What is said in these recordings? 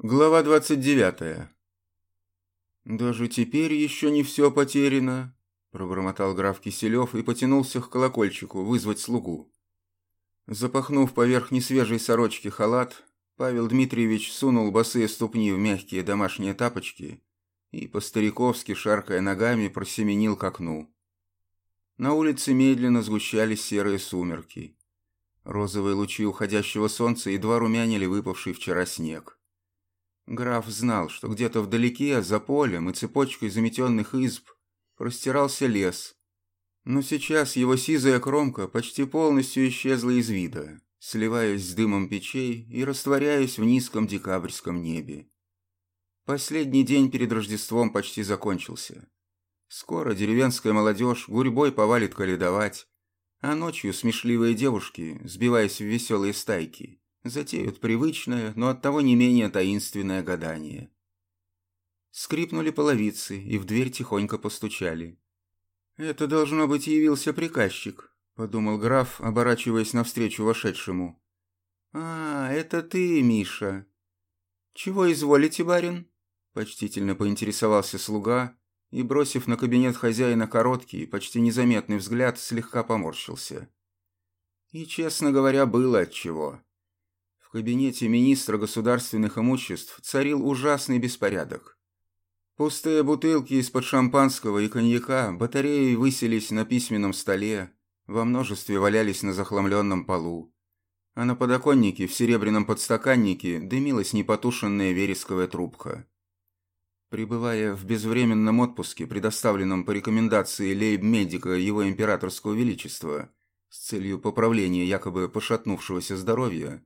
Глава 29. «Даже теперь еще не все потеряно», – пробормотал граф Киселев и потянулся к колокольчику вызвать слугу. Запахнув поверх несвежей сорочки халат, Павел Дмитриевич сунул босые ступни в мягкие домашние тапочки и, по-стариковски, шаркая ногами, просеменил к окну. На улице медленно сгущались серые сумерки. Розовые лучи уходящего солнца едва румянили выпавший вчера снег. Граф знал, что где-то вдалеке, за полем и цепочкой заметенных изб, простирался лес. Но сейчас его сизая кромка почти полностью исчезла из вида, сливаясь с дымом печей и растворяясь в низком декабрьском небе. Последний день перед Рождеством почти закончился. Скоро деревенская молодежь гурьбой повалит каледовать, а ночью смешливые девушки, сбиваясь в веселые стайки, затеют привычное, но оттого не менее таинственное гадание. Скрипнули половицы, и в дверь тихонько постучали. «Это, должно быть, явился приказчик», — подумал граф, оборачиваясь навстречу вошедшему. «А, это ты, Миша. Чего изволите, барин?» Почтительно поинтересовался слуга и, бросив на кабинет хозяина короткий, почти незаметный взгляд, слегка поморщился. И, честно говоря, было отчего. В кабинете министра государственных имуществ царил ужасный беспорядок. Пустые бутылки из-под шампанского и коньяка батареей высились на письменном столе, во множестве валялись на захламленном полу. А на подоконнике в серебряном подстаканнике дымилась непотушенная вересковая трубка. Пребывая в безвременном отпуске, предоставленном по рекомендации лейб-медика его императорского величества, с целью поправления якобы пошатнувшегося здоровья,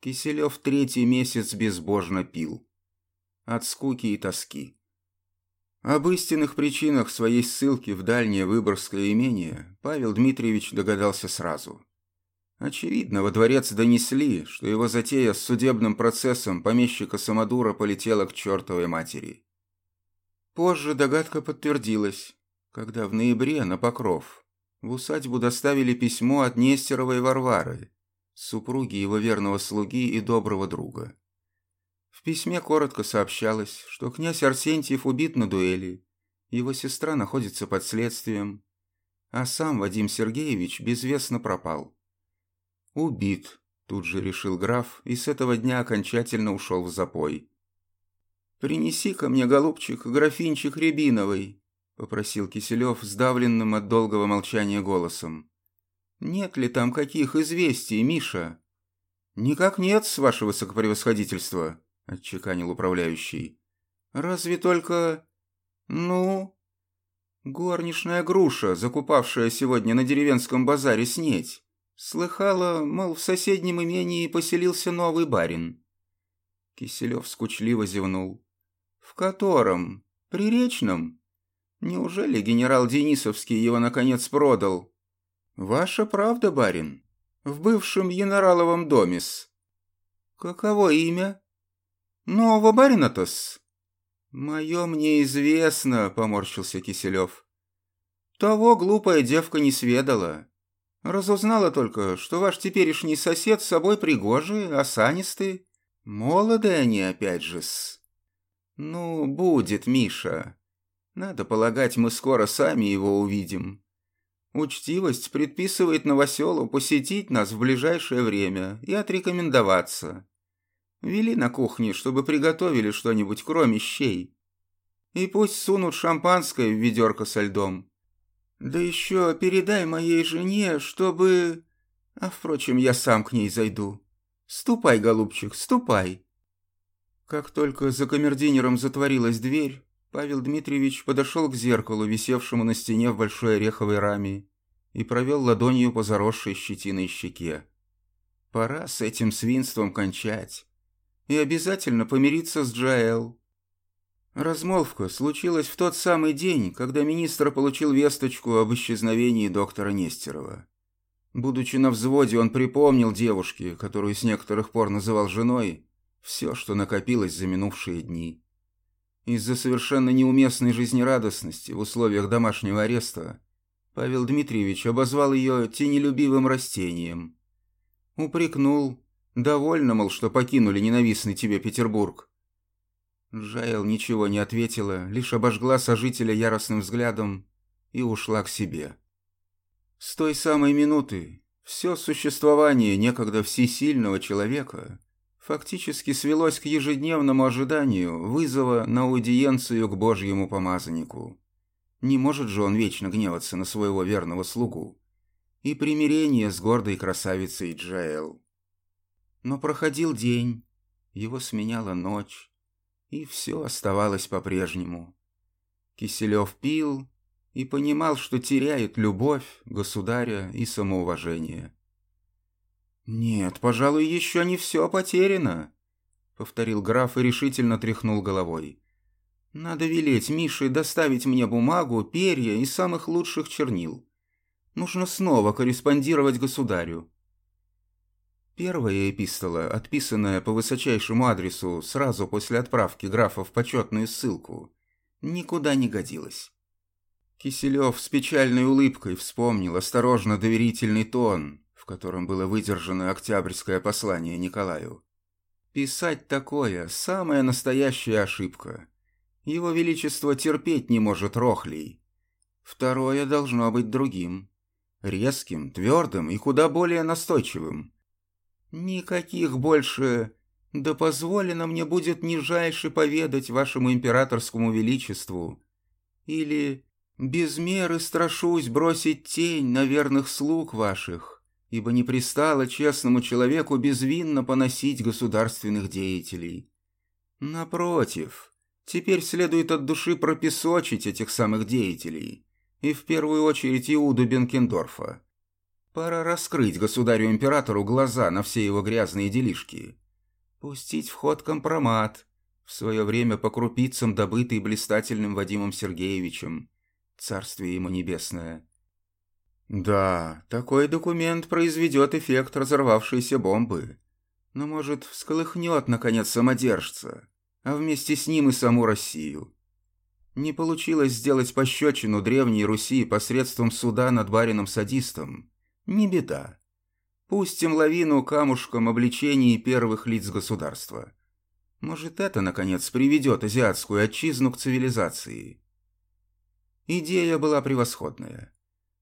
Киселев третий месяц безбожно пил. От скуки и тоски. Об истинных причинах своей ссылки в дальнее Выборгское имение Павел Дмитриевич догадался сразу. Очевидно, во дворец донесли, что его затея с судебным процессом помещика Самодура полетела к чертовой матери. Позже догадка подтвердилась, когда в ноябре на Покров в усадьбу доставили письмо от Нестеровой Варвары, супруги его верного слуги и доброго друга. В письме коротко сообщалось, что князь Арсентьев убит на дуэли, его сестра находится под следствием, а сам Вадим Сергеевич безвестно пропал. «Убит», – тут же решил граф, и с этого дня окончательно ушел в запой. принеси ко мне, голубчик, графинчик рябиновый», – попросил Киселев сдавленным от долгого молчания голосом. «Нет ли там каких известий, Миша?» «Никак нет, с вашего высокопревосходительства», — отчеканил управляющий. «Разве только... ну...» «Горничная груша, закупавшая сегодня на деревенском базаре снеть, слыхала, мол, в соседнем имении поселился новый барин». Киселев скучливо зевнул. «В котором? Приречном? Неужели генерал Денисовский его наконец продал?» «Ваша правда, барин. В бывшем Янораловом доме-с». «Каково имя?» «Нового барина-то-с». «Мое мне известно», — поморщился Киселев. «Того глупая девка не сведала. Разузнала только, что ваш теперешний сосед с собой пригожий, осанистый. Молодые они опять же-с». «Ну, будет, Миша. Надо полагать, мы скоро сами его увидим. Учтивость предписывает новоселу посетить нас в ближайшее время и отрекомендоваться. Вели на кухне, чтобы приготовили что-нибудь, кроме щей. И пусть сунут шампанское в ведерко со льдом. Да еще передай моей жене, чтобы... А, впрочем, я сам к ней зайду. Ступай, голубчик, ступай. Как только за камердинером затворилась дверь, Павел Дмитриевич подошел к зеркалу, висевшему на стене в большой ореховой раме, и провел ладонью по заросшей щетиной щеке. Пора с этим свинством кончать. И обязательно помириться с Джаэл. Размолвка случилась в тот самый день, когда министр получил весточку об исчезновении доктора Нестерова. Будучи на взводе, он припомнил девушке, которую с некоторых пор называл женой, все, что накопилось за минувшие дни. Из-за совершенно неуместной жизнерадостности в условиях домашнего ареста Павел Дмитриевич обозвал ее тенелюбивым растением. Упрекнул. Довольно, мол, что покинули ненавистный тебе Петербург. Джаэл ничего не ответила, лишь обожгла сожителя яростным взглядом и ушла к себе. С той самой минуты все существование некогда всесильного человека фактически свелось к ежедневному ожиданию вызова на аудиенцию к Божьему помазаннику. Не может же он вечно гневаться на своего верного слугу. И примирение с гордой красавицей Джаэл. Но проходил день, его сменяла ночь, и все оставалось по-прежнему. Киселев пил и понимал, что теряет любовь, государя и самоуважение. «Нет, пожалуй, еще не все потеряно», — повторил граф и решительно тряхнул головой. «Надо велеть Мише доставить мне бумагу, перья и самых лучших чернил. Нужно снова корреспондировать государю. Первая эпистола, отписанная по высочайшему адресу сразу после отправки графа в почетную ссылку, никуда не годилась. Киселев с печальной улыбкой вспомнил осторожно доверительный тон, котором было выдержано октябрьское послание Николаю. Писать такое – самая настоящая ошибка. Его Величество терпеть не может рохлей. Второе должно быть другим. Резким, твердым и куда более настойчивым. «Никаких больше. Да позволено мне будет нижайше поведать вашему императорскому величеству. Или без меры страшусь бросить тень на верных слуг ваших, ибо не пристало честному человеку безвинно поносить государственных деятелей. Напротив, теперь следует от души пропесочить этих самых деятелей, и в первую очередь Иуду Бенкендорфа. Пора раскрыть государю-императору глаза на все его грязные делишки. Пустить в ход компромат, в свое время по крупицам добытый блистательным Вадимом Сергеевичем. Царствие ему небесное. Да, такой документ произведет эффект разорвавшейся бомбы. Но, может, всколыхнет, наконец, самодержца, а вместе с ним и саму Россию. Не получилось сделать пощечину Древней Руси посредством суда над барином-садистом. Не беда. Пустим лавину камушком обличений первых лиц государства. Может, это, наконец, приведет азиатскую отчизну к цивилизации. Идея была превосходная.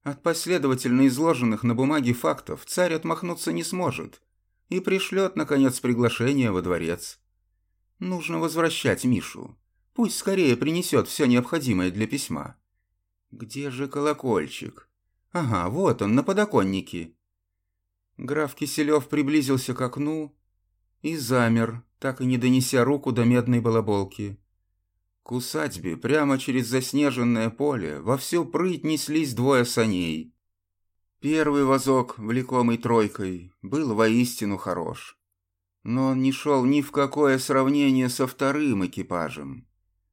От последовательно изложенных на бумаге фактов царь отмахнуться не сможет и пришлет, наконец, приглашение во дворец. Нужно возвращать Мишу. Пусть скорее принесет все необходимое для письма. Где же колокольчик? Ага, вот он, на подоконнике. Граф Киселев приблизился к окну и замер, так и не донеся руку до медной балаболки. К усадьбе прямо через заснеженное поле во всю прыть неслись двое саней. Первый вазок, влекомый тройкой, был воистину хорош. Но он не шел ни в какое сравнение со вторым экипажем,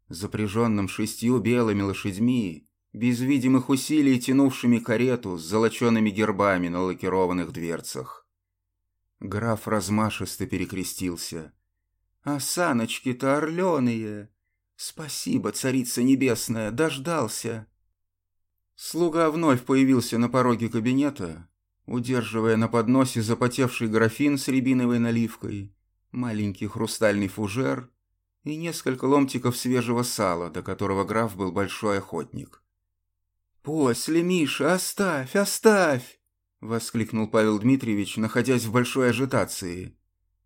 запряженным шестью белыми лошадьми без видимых усилий тянувшими карету с золочеными гербами на лакированных дверцах. Граф размашисто перекрестился. «А саночки-то орленые! Спасибо, царица небесная, дождался!» Слуга вновь появился на пороге кабинета, удерживая на подносе запотевший графин с рябиновой наливкой, маленький хрустальный фужер и несколько ломтиков свежего сала, до которого граф был большой охотник. «После, Миша, оставь, оставь!» — воскликнул Павел Дмитриевич, находясь в большой ажитации.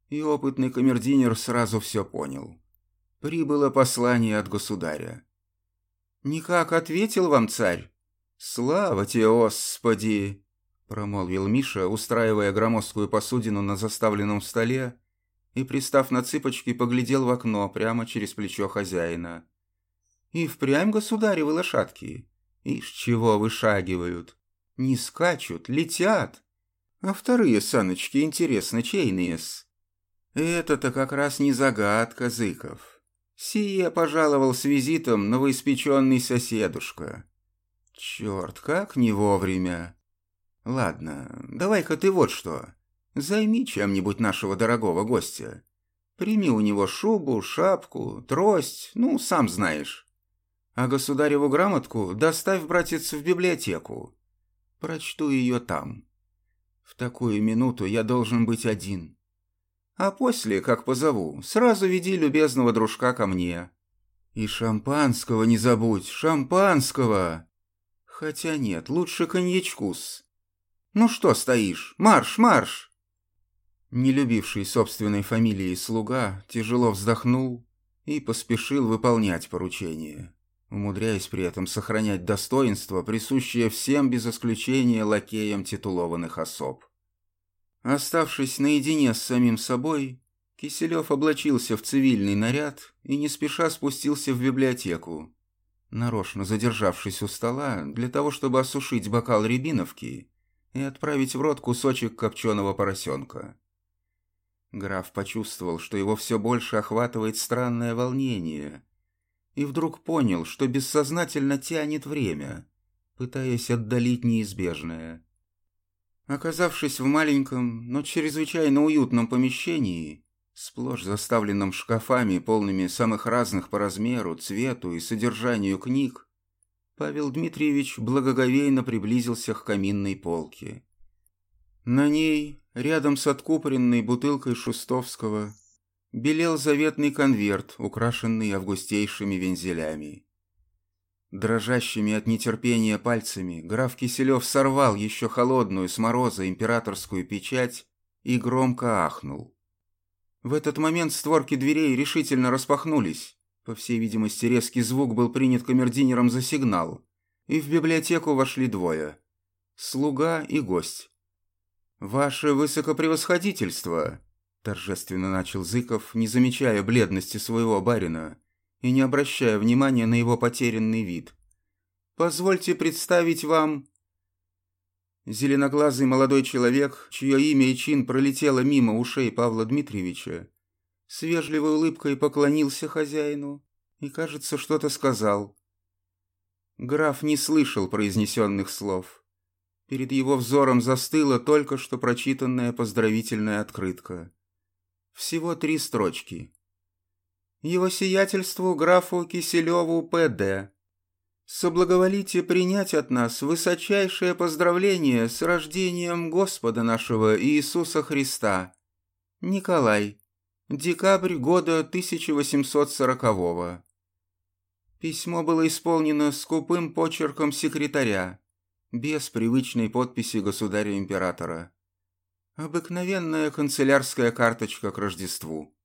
И опытный камердинер сразу все понял. Прибыло послание от государя. «Никак ответил вам царь?» «Слава тебе, Господи!» — промолвил Миша, устраивая громоздкую посудину на заставленном столе и, пристав на цыпочки, поглядел в окно прямо через плечо хозяина. «И впрямь государевы лошадки!» Ишь, чего вышагивают. Не скачут, летят. А вторые саночки, интересно, чейные-с? Это-то как раз не загадка, Зыков. Сие пожаловал с визитом новоиспеченный соседушка. Черт, как не вовремя. Ладно, давай-ка ты вот что. Займи чем-нибудь нашего дорогого гостя. Прими у него шубу, шапку, трость, ну, сам знаешь. А государеву грамотку доставь, братец, в библиотеку. Прочту ее там. В такую минуту я должен быть один. А после, как позову, сразу веди любезного дружка ко мне. И шампанского не забудь, шампанского! Хотя нет, лучше коньячкус. Ну что стоишь? Марш, марш!» Не любивший собственной фамилии слуга тяжело вздохнул и поспешил выполнять поручение, умудряясь при этом сохранять достоинство, присущее всем без исключения лакеям титулованных особ. Оставшись наедине с самим собой, Киселев облачился в цивильный наряд и не спеша спустился в библиотеку, нарочно задержавшись у стола для того, чтобы осушить бокал рябиновки и отправить в рот кусочек копченого поросенка. Граф почувствовал, что его все больше охватывает странное волнение, и вдруг понял, что бессознательно тянет время, пытаясь отдалить неизбежное. Оказавшись в маленьком, но чрезвычайно уютном помещении, сплошь заставленном шкафами, полными самых разных по размеру, цвету и содержанию книг, Павел Дмитриевич благоговейно приблизился к каминной полке. На ней, рядом с откупоренной бутылкой Шустовского, белел заветный конверт, украшенный августейшими вензелями. Дрожащими от нетерпения пальцами граф Киселев сорвал еще холодную с мороза императорскую печать и громко ахнул. В этот момент створки дверей решительно распахнулись. По всей видимости, резкий звук был принят камердинером за сигнал, и в библиотеку вошли двое – слуга и гость. «Ваше высокопревосходительство!» – торжественно начал Зыков, не замечая бледности своего барина – и не обращая внимания на его потерянный вид. «Позвольте представить вам...» Зеленоглазый молодой человек, чье имя и чин пролетело мимо ушей Павла Дмитриевича, с вежливой улыбкой поклонился хозяину и, кажется, что-то сказал. Граф не слышал произнесенных слов. Перед его взором застыла только что прочитанная поздравительная открытка. Всего три строчки его сиятельству графу Киселеву П.Д. Соблаговолите принять от нас высочайшее поздравление с рождением Господа нашего Иисуса Христа. Николай. Декабрь года 1840 -го. Письмо было исполнено скупым почерком секретаря, без привычной подписи государя-императора. Обыкновенная канцелярская карточка к Рождеству.